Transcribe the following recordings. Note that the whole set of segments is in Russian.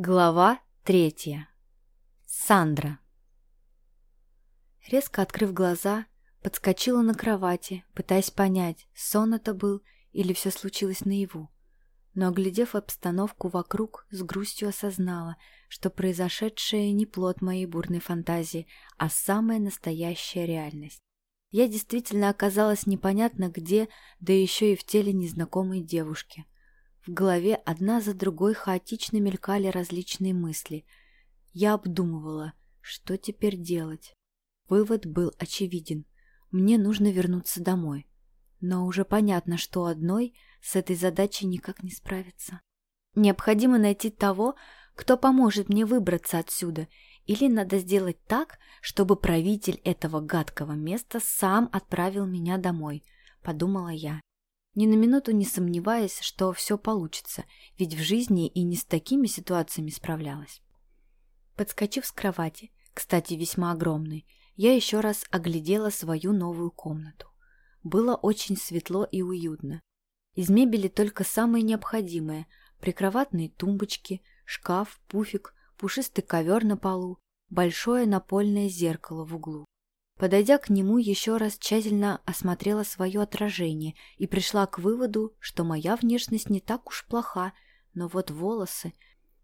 Глава третья. Сандра. Резко открыв глаза, подскочила на кровати, пытаясь понять, сон это был или все случилось наяву. Но, оглядев обстановку вокруг, с грустью осознала, что произошедшее не плод моей бурной фантазии, а самая настоящая реальность. Я действительно оказалась непонятно где, да еще и в теле незнакомой девушки – в голове одна за другой хаотично мелькали различные мысли. Я обдумывала, что теперь делать. Вывод был очевиден. Мне нужно вернуться домой. Но уже понятно, что одной с этой задачей никак не справиться. Необходимо найти того, кто поможет мне выбраться отсюда, или надо сделать так, чтобы правитель этого гадкого места сам отправил меня домой, подумала я ни на минуту не сомневаясь, что все получится, ведь в жизни и не с такими ситуациями справлялась. Подскочив с кровати, кстати, весьма огромной, я еще раз оглядела свою новую комнату. Было очень светло и уютно. Из мебели только самое необходимое – прикроватные тумбочки, шкаф, пуфик, пушистый ковер на полу, большое напольное зеркало в углу. Подойдя к нему, еще раз тщательно осмотрела свое отражение и пришла к выводу, что моя внешность не так уж плоха, но вот волосы...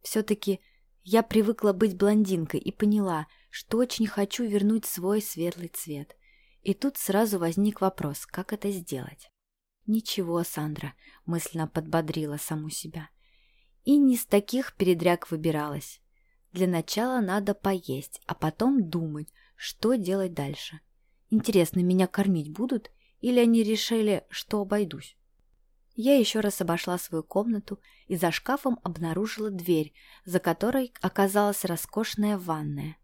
Все-таки я привыкла быть блондинкой и поняла, что очень хочу вернуть свой светлый цвет. И тут сразу возник вопрос, как это сделать. «Ничего, Сандра», — мысленно подбодрила саму себя. И не с таких передряг выбиралась. Для начала надо поесть, а потом думать, что делать дальше? Интересно, меня кормить будут? Или они решили, что обойдусь? Я еще раз обошла свою комнату и за шкафом обнаружила дверь, за которой оказалась роскошная ванная.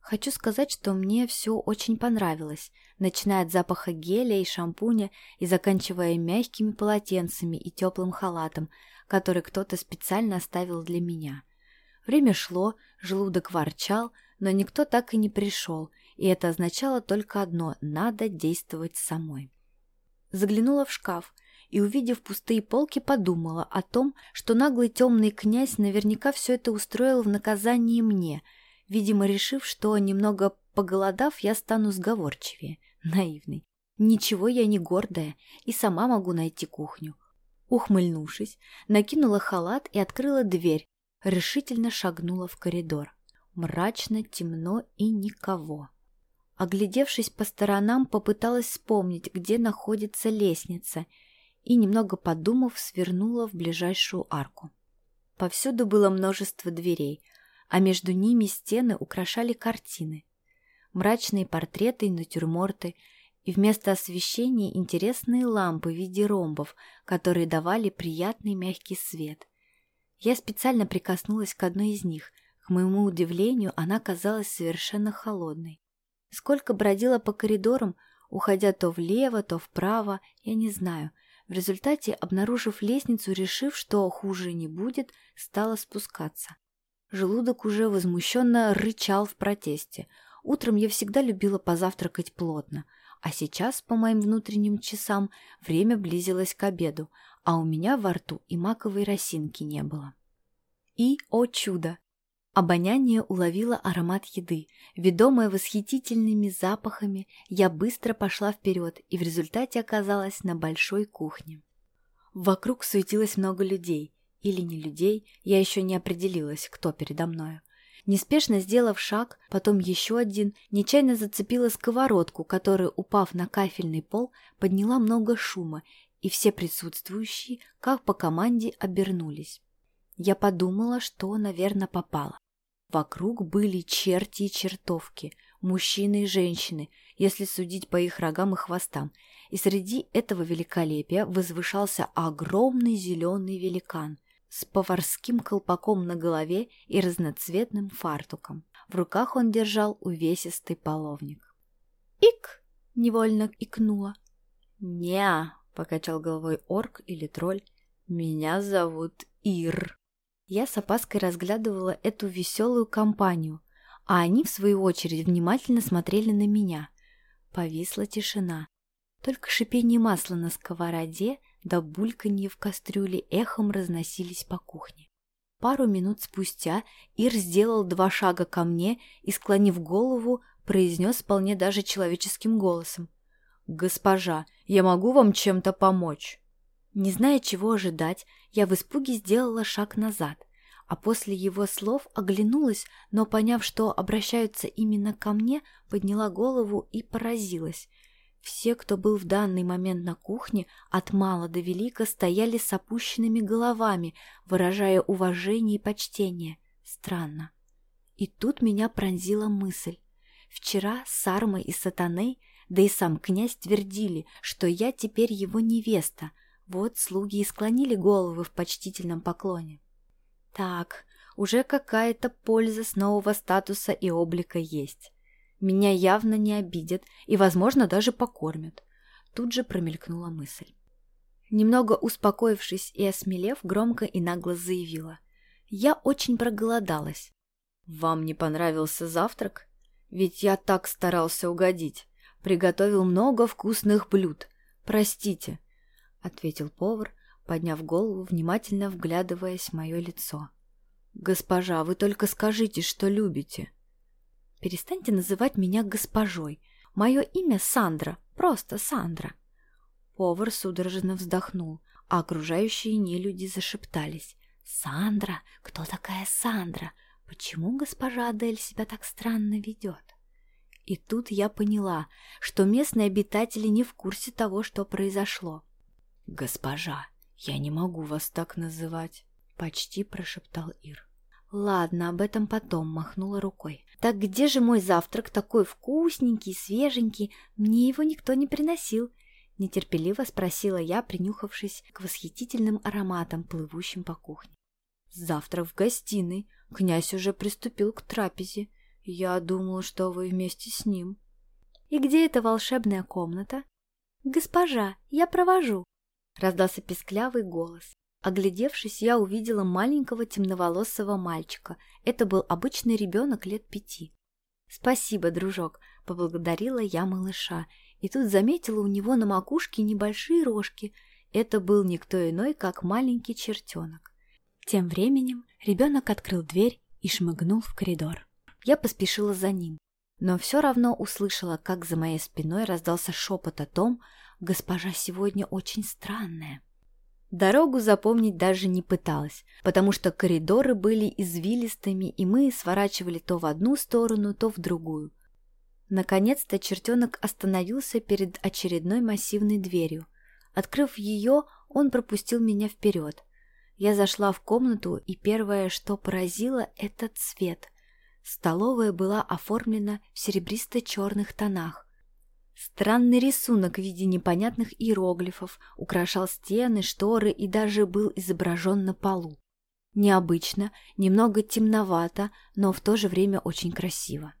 Хочу сказать, что мне все очень понравилось, начиная от запаха геля и шампуня и заканчивая мягкими полотенцами и теплым халатом, который кто-то специально оставил для меня. Время шло, желудок ворчал, но никто так и не пришел, и это означало только одно – надо действовать самой. Заглянула в шкаф и, увидев пустые полки, подумала о том, что наглый темный князь наверняка все это устроил в наказании мне, видимо, решив, что, немного поголодав, я стану сговорчивее. Наивный. Ничего я не гордая и сама могу найти кухню. Ухмыльнувшись, накинула халат и открыла дверь, решительно шагнула в коридор. Мрачно, темно и никого. Оглядевшись по сторонам, попыталась вспомнить, где находится лестница, и, немного подумав, свернула в ближайшую арку. Повсюду было множество дверей, а между ними стены украшали картины. Мрачные портреты и натюрморты, и вместо освещения интересные лампы в виде ромбов, которые давали приятный мягкий свет. Я специально прикоснулась к одной из них – к моему удивлению, она казалась совершенно холодной. Сколько бродила по коридорам, уходя то влево, то вправо, я не знаю. В результате, обнаружив лестницу, решив, что хуже не будет, стала спускаться. Желудок уже возмущенно рычал в протесте. Утром я всегда любила позавтракать плотно, а сейчас, по моим внутренним часам, время близилось к обеду, а у меня во рту и маковой росинки не было. И, о чудо, Обоняние уловило аромат еды. Ведомая восхитительными запахами, я быстро пошла вперед и в результате оказалась на большой кухне. Вокруг суетилось много людей. Или не людей, я еще не определилась, кто передо мною. Неспешно сделав шаг, потом еще один, нечаянно зацепила сковородку, которая, упав на кафельный пол, подняла много шума, и все присутствующие, как по команде, обернулись. Я подумала, что, наверное, попала. Вокруг были черти и чертовки, мужчины и женщины, если судить по их рогам и хвостам, и среди этого великолепия возвышался огромный зеленый великан с поварским колпаком на голове и разноцветным фартуком. В руках он держал увесистый половник. «Ик!» — невольно икнула. «Не-а!» покачал головой орк или тролль. «Меня зовут Ир». Я с опаской разглядывала эту веселую компанию, а они, в свою очередь, внимательно смотрели на меня. Повисла тишина. Только шипение масла на сковороде да бульканье в кастрюле эхом разносились по кухне. Пару минут спустя Ир сделал два шага ко мне и, склонив голову, произнес вполне даже человеческим голосом. «Госпожа, я могу вам чем-то помочь?» Не зная, чего ожидать, я в испуге сделала шаг назад, а после его слов оглянулась, но, поняв, что обращаются именно ко мне, подняла голову и поразилась. Все, кто был в данный момент на кухне, от мала до велика, стояли с опущенными головами, выражая уважение и почтение. Странно. И тут меня пронзила мысль. Вчера Сарма и Сатаны, да и сам князь твердили, что я теперь его невеста. Вот слуги и склонили головы в почтительном поклоне. Так, уже какая-то польза с нового статуса и облика есть. Меня явно не обидят и, возможно, даже покормят. Тут же промелькнула мысль. Немного успокоившись и осмелев, громко и нагло заявила. Я очень проголодалась. «Вам не понравился завтрак? Ведь я так старался угодить. Приготовил много вкусных блюд. Простите», — ответил повар, подняв голову, внимательно вглядываясь в мое лицо. «Госпожа, вы только скажите, что любите». Перестаньте называть меня госпожой. Мое имя Сандра, просто Сандра. Повар судорожно вздохнул, а окружающие нелюди зашептались. «Сандра? Кто такая Сандра? Почему госпожа Адель себя так странно ведет?» И тут я поняла, что местные обитатели не в курсе того, что произошло. «Госпожа, я не могу вас так называть», — почти прошептал Ир. «Ладно, об этом потом», — махнула рукой. «Так где же мой завтрак, такой вкусненький, свеженький? Мне его никто не приносил». Нетерпеливо спросила я, принюхавшись к восхитительным ароматам, плывущим по кухне. «Завтрак в гостиной. Князь уже приступил к трапезе. Я думал, что вы вместе с ним». «И где эта волшебная комната?» «Госпожа, я провожу», — раздался песклявый голос. Оглядевшись, я увидела маленького темноволосого мальчика. Это был обычный ребенок лет пяти. «Спасибо, дружок», — поблагодарила я малыша. И тут заметила у него на макушке небольшие рожки. Это был никто иной, как маленький чертенок. Тем временем ребенок открыл дверь и шмыгнул в коридор. Я поспешила за ним, но все равно услышала, как за моей спиной раздался шепот о том, «Госпожа сегодня очень странная». Дорогу запомнить даже не пыталась, потому что коридоры были извилистыми, и мы сворачивали то в одну сторону, то в другую. Наконец-то чертенок остановился перед очередной массивной дверью. Открыв ее, он пропустил меня вперед. Я зашла в комнату, и первое, что поразило, это цвет. Столовая была оформлена в серебристо-черных тонах. Странный рисунок в виде непонятных иероглифов украшал стены, шторы и даже был изображен на полу. Необычно, немного темновато, но в то же время очень красиво.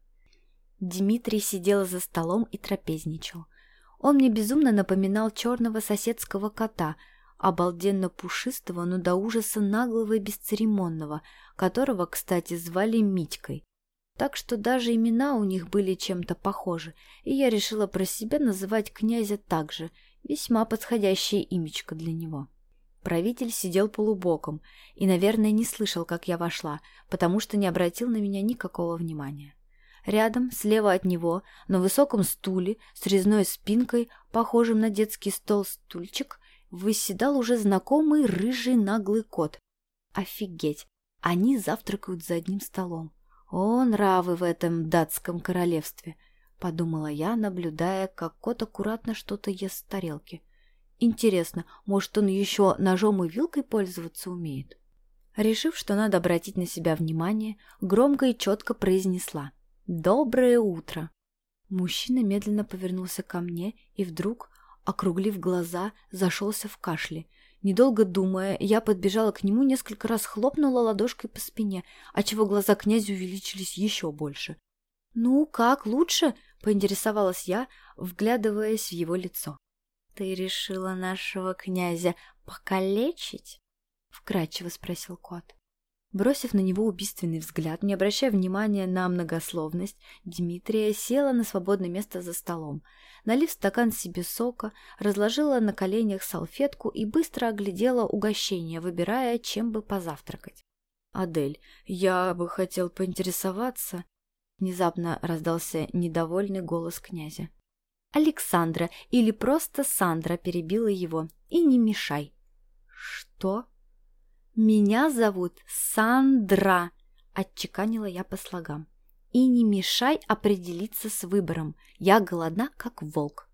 Дмитрий сидел за столом и трапезничал. Он мне безумно напоминал черного соседского кота, обалденно пушистого, но до ужаса наглого и бесцеремонного, которого, кстати, звали Митькой. Так что даже имена у них были чем-то похожи, и я решила про себя называть князя так же, весьма подходящее имечко для него. Правитель сидел полубоком и, наверное, не слышал, как я вошла, потому что не обратил на меня никакого внимания. Рядом, слева от него, на высоком стуле с резной спинкой, похожим на детский стол стульчик, выседал уже знакомый рыжий наглый кот. Офигеть! Они завтракают за одним столом. «О, нравы в этом датском королевстве!» — подумала я, наблюдая, как кот аккуратно что-то ест с тарелки. «Интересно, может, он еще ножом и вилкой пользоваться умеет?» Решив, что надо обратить на себя внимание, громко и четко произнесла «Доброе утро!». Мужчина медленно повернулся ко мне и вдруг, округлив глаза, зашелся в кашле — Недолго думая, я подбежала к нему, несколько раз хлопнула ладошкой по спине, отчего глаза князя увеличились еще больше. «Ну, как, лучше?» — поинтересовалась я, вглядываясь в его лицо. «Ты решила нашего князя покалечить?» — вкратчиво спросил кот. Бросив на него убийственный взгляд, не обращая внимания на многословность, Дмитрия села на свободное место за столом. Налив стакан себе сока, разложила на коленях салфетку и быстро оглядела угощение, выбирая, чем бы позавтракать. «Адель, я бы хотел поинтересоваться...» Внезапно раздался недовольный голос князя. «Александра или просто Сандра перебила его. И не мешай». «Что?» «Меня зовут Сандра», — отчеканила я по слогам. «И не мешай определиться с выбором. Я голодна, как волк».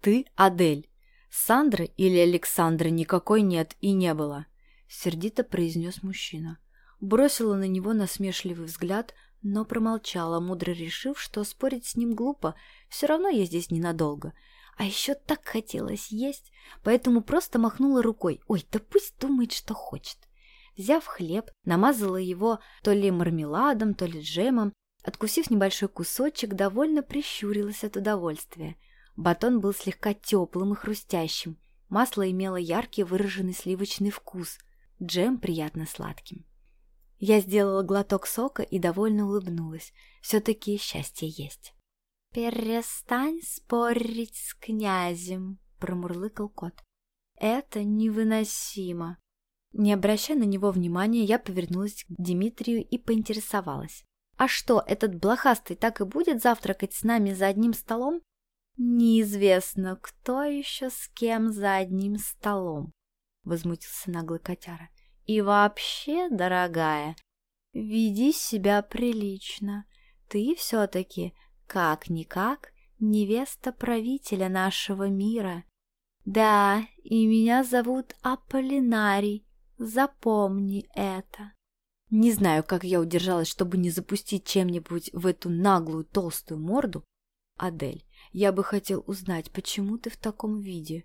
«Ты Адель. Сандры или Александры никакой нет и не было», — сердито произнес мужчина. Бросила на него насмешливый взгляд, но промолчала, мудро решив, что спорить с ним глупо, все равно я здесь ненадолго. А еще так хотелось есть, поэтому просто махнула рукой. Ой, да пусть думает, что хочет. Взяв хлеб, намазала его то ли мармеладом, то ли джемом, откусив небольшой кусочек, довольно прищурилась от удовольствия. Батон был слегка теплым и хрустящим, масло имело яркий выраженный сливочный вкус, джем приятно сладким. Я сделала глоток сока и довольно улыбнулась. Все-таки счастье есть. «Перестань спорить с князем», — промурлыкал кот. «Это невыносимо». Не обращая на него внимания, я повернулась к Дмитрию и поинтересовалась. «А что, этот блохастый так и будет завтракать с нами за одним столом?» «Неизвестно, кто еще с кем за одним столом», — возмутился наглый котяра. И вообще, дорогая, веди себя прилично. Ты все-таки, как-никак, невеста правителя нашего мира. Да, и меня зовут Аполлинарий. Запомни это. Не знаю, как я удержалась, чтобы не запустить чем-нибудь в эту наглую толстую морду. Адель, я бы хотел узнать, почему ты в таком виде?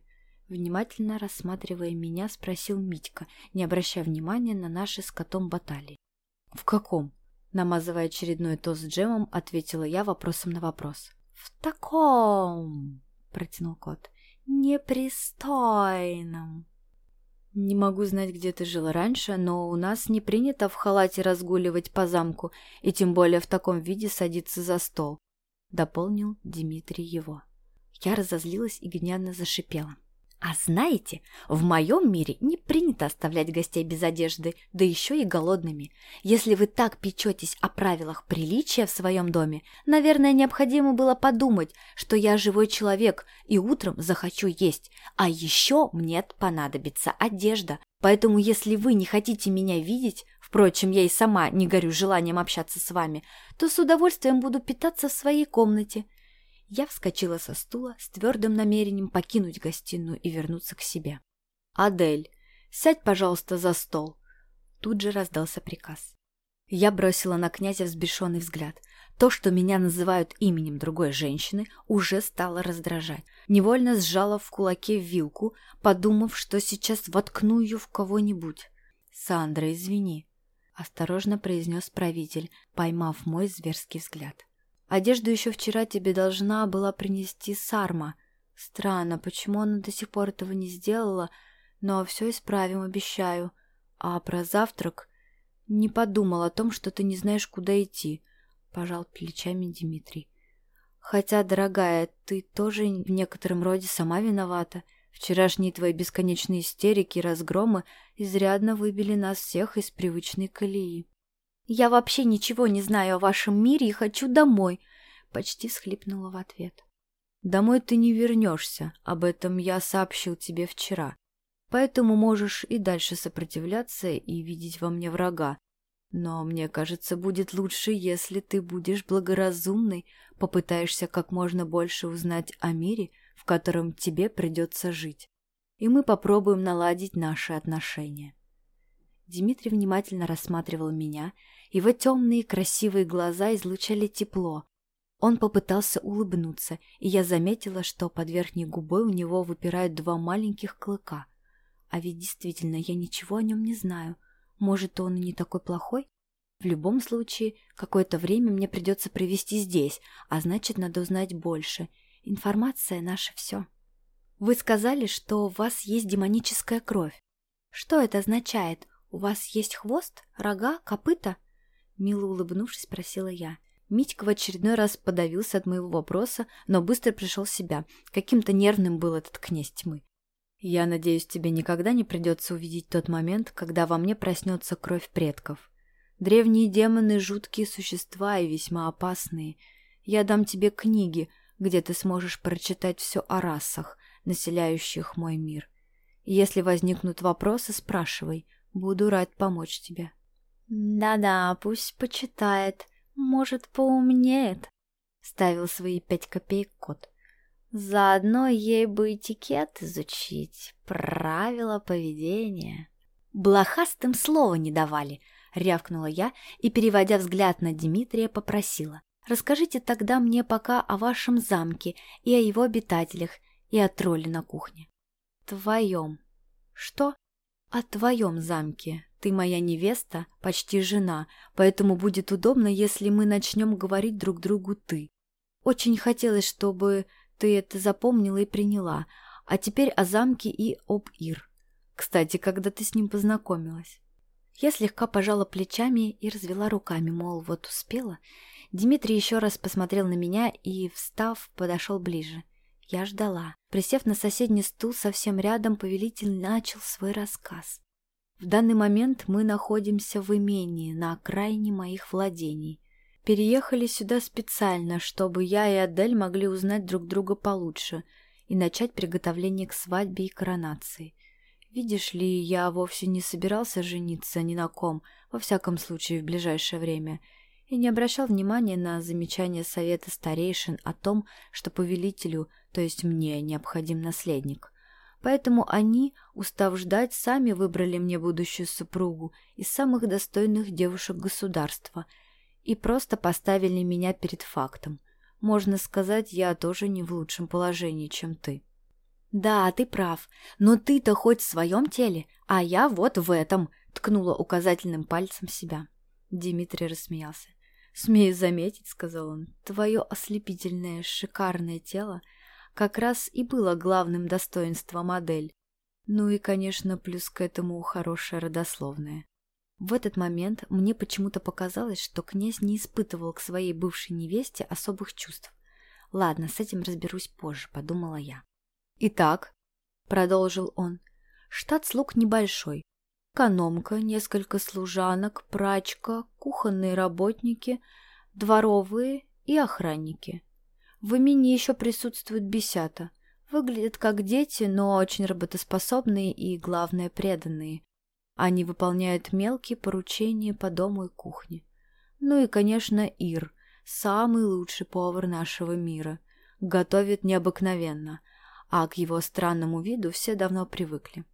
Внимательно рассматривая меня, спросил Митька, не обращая внимания на наши с котом баталии. «В каком?» Намазывая очередной тост джемом, ответила я вопросом на вопрос. «В таком!» — протянул кот. «Непристойном!» «Не могу знать, где ты жила раньше, но у нас не принято в халате разгуливать по замку и тем более в таком виде садиться за стол», — дополнил Дмитрий его. Я разозлилась и гневно зашипела. А знаете, в моем мире не принято оставлять гостей без одежды, да еще и голодными. Если вы так печетесь о правилах приличия в своем доме, наверное, необходимо было подумать, что я живой человек и утром захочу есть, а еще мне понадобится одежда. Поэтому если вы не хотите меня видеть, впрочем, я и сама не горю желанием общаться с вами, то с удовольствием буду питаться в своей комнате. Я вскочила со стула с твердым намерением покинуть гостиную и вернуться к себе. «Адель, сядь, пожалуйста, за стол!» Тут же раздался приказ. Я бросила на князя взбешенный взгляд. То, что меня называют именем другой женщины, уже стало раздражать. Невольно сжала в кулаке вилку, подумав, что сейчас воткну ее в кого-нибудь. «Сандра, извини», — осторожно произнес правитель, поймав мой зверский взгляд. Одежду еще вчера тебе должна была принести Сарма. Странно, почему она до сих пор этого не сделала, но все исправим, обещаю. А про завтрак не подумал о том, что ты не знаешь, куда идти, — пожал плечами Дмитрий. Хотя, дорогая, ты тоже в некотором роде сама виновата. Вчерашние твои бесконечные истерики и разгромы изрядно выбили нас всех из привычной колеи. «Я вообще ничего не знаю о вашем мире и хочу домой», — почти схлипнула в ответ. «Домой ты не вернешься, об этом я сообщил тебе вчера. Поэтому можешь и дальше сопротивляться и видеть во мне врага. Но мне кажется, будет лучше, если ты будешь благоразумной, попытаешься как можно больше узнать о мире, в котором тебе придется жить. И мы попробуем наладить наши отношения». Дмитрий внимательно рассматривал меня, его темные красивые глаза излучали тепло. Он попытался улыбнуться, и я заметила, что под верхней губой у него выпирают два маленьких клыка. А ведь действительно, я ничего о нем не знаю. Может, он и не такой плохой? В любом случае, какое-то время мне придется провести здесь, а значит, надо узнать больше. Информация — наше все. Вы сказали, что у вас есть демоническая кровь. Что это означает? У вас есть хвост, рога, копыта? Мило улыбнувшись, спросила я. Митька в очередной раз подавился от моего вопроса, но быстро пришел в себя. Каким-то нервным был этот князь тьмы. «Я надеюсь, тебе никогда не придется увидеть тот момент, когда во мне проснется кровь предков», Древние демоны — жуткие существа и весьма опасные. Я дам тебе книги, где ты сможешь прочитать все о расах, населяющих мой мир. Если возникнут вопросы, спрашивай. Буду рад помочь тебе». «Да-да, пусть почитает. Может, поумнеет», — ставил свои пять копеек кот. «Заодно ей бы этикет изучить, правила поведения». «Блохастым слова не давали», — рявкнула я и, переводя взгляд на Дмитрия, попросила. «Расскажите тогда мне пока о вашем замке и о его обитателях, и о тролле на кухне». «Твоем». «Что?» «О твоем замке. Ты моя невеста, почти жена, поэтому будет удобно, если мы начнем говорить друг другу «ты». Очень хотелось, чтобы ты это запомнила и приняла, а теперь о замке и об Ир». Кстати, когда ты с ним познакомилась? Я слегка пожала плечами и развела руками, мол, вот успела. Дмитрий еще раз посмотрел на меня и, встав, подошел ближе. Я ждала. Присев на соседний стул совсем рядом, повелитель начал свой рассказ. В данный момент мы находимся в имении, на окраине моих владений. Переехали сюда специально, чтобы я и Адель могли узнать друг друга получше и начать приготовление к свадьбе и коронации. Видишь ли, я вовсе не собирался жениться ни на ком, во всяком случае в ближайшее время, и не обращал внимания на замечания совета старейшин о том, что повелителю, то есть мне, необходим наследник. Поэтому они, устав ждать, сами выбрали мне будущую супругу из самых достойных девушек государства и просто поставили меня перед фактом. Можно сказать, я тоже не в лучшем положении, чем ты. «Да, ты прав. Но ты-то хоть в своем теле, а я вот в этом», — ткнула указательным пальцем себя. Дмитрий рассмеялся. «Смею заметить», — сказал он, — «твое ослепительное, шикарное тело как раз и было главным достоинством модель. Ну и, конечно, плюс к этому хорошее родословное». В этот момент мне почему-то показалось, что князь не испытывал к своей бывшей невесте особых чувств. «Ладно, с этим разберусь позже», — подумала я. «Итак», — продолжил он, — «штат слуг небольшой. Экономка, несколько служанок, прачка, кухонные работники, дворовые и охранники. В имени еще присутствуют бесята. Выглядят как дети, но очень работоспособные и, главное, преданные. Они выполняют мелкие поручения по дому и кухне. Ну и, конечно, Ир, самый лучший повар нашего мира. Готовит необыкновенно — а к его странному виду все давно привыкли.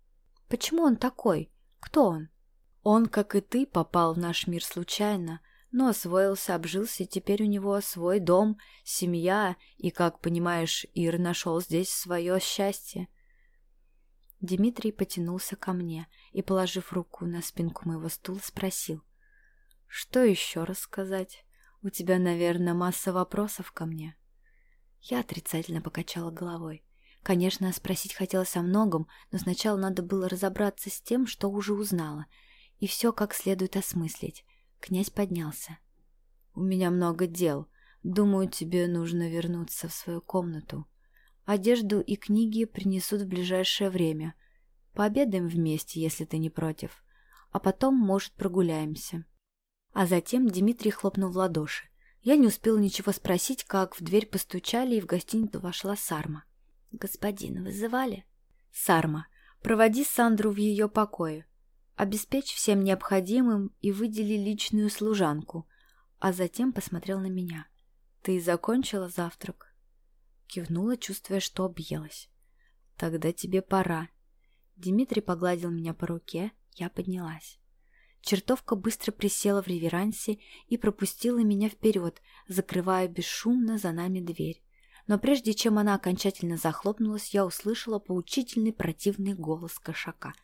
Почему он такой? Кто он? Он, как и ты, попал в наш мир случайно, но освоился, обжился, и теперь у него свой дом, семья, и, как понимаешь, Ир нашел здесь свое счастье. Дмитрий потянулся ко мне и, положив руку на спинку моего стула, спросил. «Что еще рассказать? У тебя, наверное, масса вопросов ко мне?» Я отрицательно покачала головой. Конечно, спросить хотелось о многом, но сначала надо было разобраться с тем, что уже узнала, и все как следует осмыслить. Князь поднялся. «У меня много дел. Думаю, тебе нужно вернуться в свою комнату. Одежду и книги принесут в ближайшее время. Пообедаем вместе, если ты не против. А потом, может, прогуляемся». А затем Дмитрий хлопнул в ладоши. Я не успела ничего спросить, как в дверь постучали, и в гостиницу вошла Сарма. «Господин, вызывали?» «Сарма, проводи Сандру в ее покое. Обеспечь всем необходимым и выдели личную служанку». А затем посмотрел на меня. «Ты закончила завтрак?» Кивнула, чувствуя, что объелась. «Тогда тебе пора». Дмитрий погладил меня по руке, я поднялась. Чертовка быстро присела в реверансе и пропустила меня вперед, закрывая бесшумно за нами дверь. Но прежде чем она окончательно захлопнулась, я услышала поучительный противный голос кошака.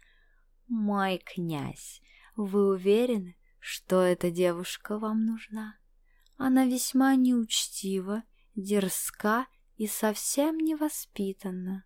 «Мой князь, вы уверены, что эта девушка вам нужна? Она весьма неучтива, дерзка и совсем невоспитанна».